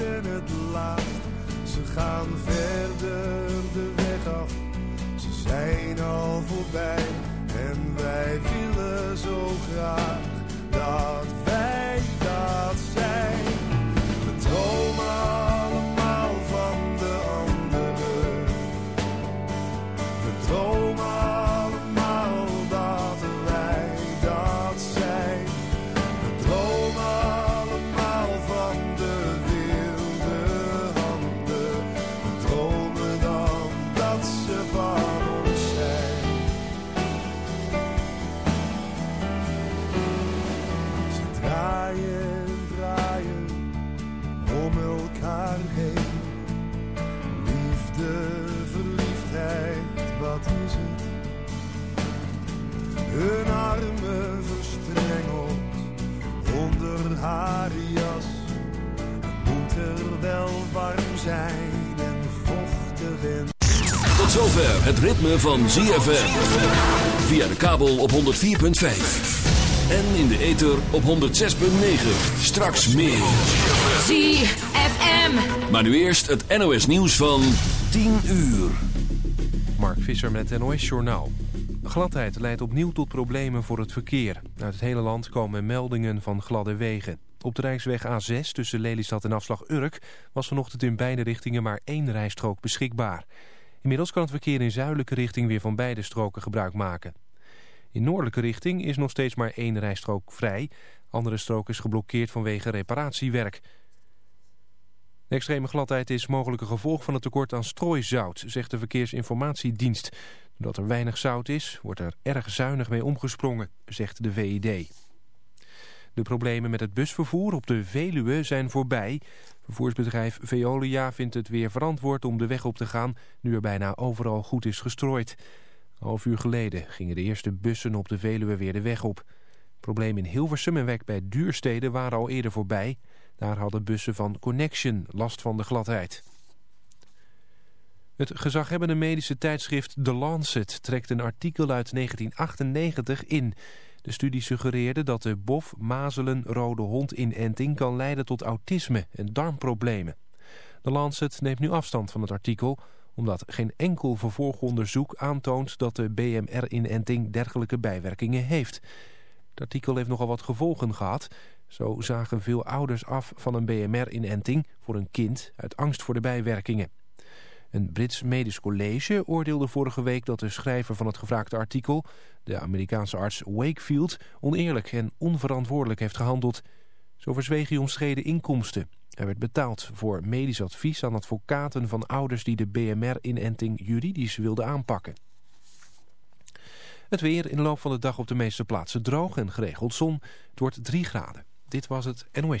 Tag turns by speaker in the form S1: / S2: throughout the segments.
S1: en het. Ze gaan verder de weg af, ze zijn al voorbij. En wij willen zo graag het
S2: ritme van ZFM. Via de kabel op 104.5. En in de ether op 106.9. Straks meer.
S3: ZFM.
S2: Maar nu eerst het NOS nieuws van 10 uur.
S4: Mark Visser met het NOS Journaal. Gladheid leidt opnieuw tot problemen voor het verkeer. Uit het hele land komen meldingen van gladde wegen. Op de Rijksweg A6 tussen Lelystad en afslag Urk... was vanochtend in beide richtingen maar één rijstrook beschikbaar. Inmiddels kan het verkeer in zuidelijke richting weer van beide stroken gebruik maken. In noordelijke richting is nog steeds maar één rijstrook vrij. Andere strook is geblokkeerd vanwege reparatiewerk. Extreme gladheid is mogelijk een gevolg van het tekort aan strooizout, zegt de Verkeersinformatiedienst. Doordat er weinig zout is, wordt er erg zuinig mee omgesprongen, zegt de VID. De problemen met het busvervoer op de Veluwe zijn voorbij. Vervoersbedrijf Veolia vindt het weer verantwoord om de weg op te gaan... nu er bijna overal goed is gestrooid. Een half uur geleden gingen de eerste bussen op de Veluwe weer de weg op. Problemen in Hilversum en Wek bij Duurstede waren al eerder voorbij... Daar hadden bussen van Connection last van de gladheid. Het gezaghebbende medische tijdschrift The Lancet trekt een artikel uit 1998 in. De studie suggereerde dat de bof, mazelen, rode hond inenting kan leiden tot autisme en darmproblemen. The Lancet neemt nu afstand van het artikel omdat geen enkel vervolgonderzoek aantoont dat de BMR-inenting dergelijke bijwerkingen heeft. Het artikel heeft nogal wat gevolgen gehad. Zo zagen veel ouders af van een BMR-inenting voor een kind uit angst voor de bijwerkingen. Een Brits medisch college oordeelde vorige week dat de schrijver van het gevraagde artikel, de Amerikaanse arts Wakefield, oneerlijk en onverantwoordelijk heeft gehandeld. Zo verzweeg hij omstreden inkomsten. Hij werd betaald voor medisch advies aan advocaten van ouders die de BMR-inenting juridisch wilden aanpakken. Het weer in de loop van de dag op de meeste plaatsen droog en geregeld zon. Het wordt 3 graden. Dit was het NOS.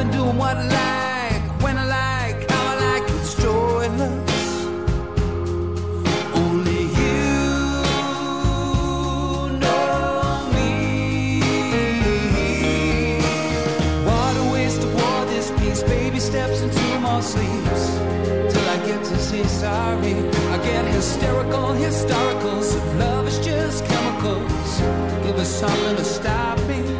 S5: been doing what I like, when I like, how I like, it's joyless. Only you know me. What a waste of war, this piece. Baby steps into my sleeps till I get to say sorry. I get hysterical, historicals. If love is just chemicals, give us something to stop me.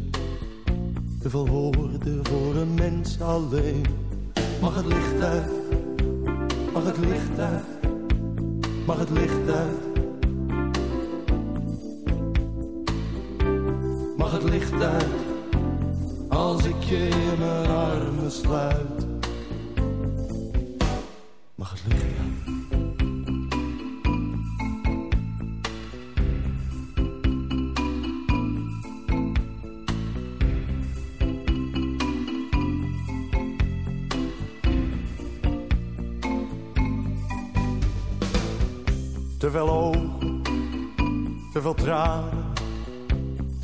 S1: te veel voor een mens alleen. Mag het licht uit, mag het licht uit, mag het licht uit. Mag het licht uit, als ik je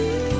S6: you.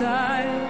S7: 在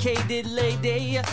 S8: dedicated lady.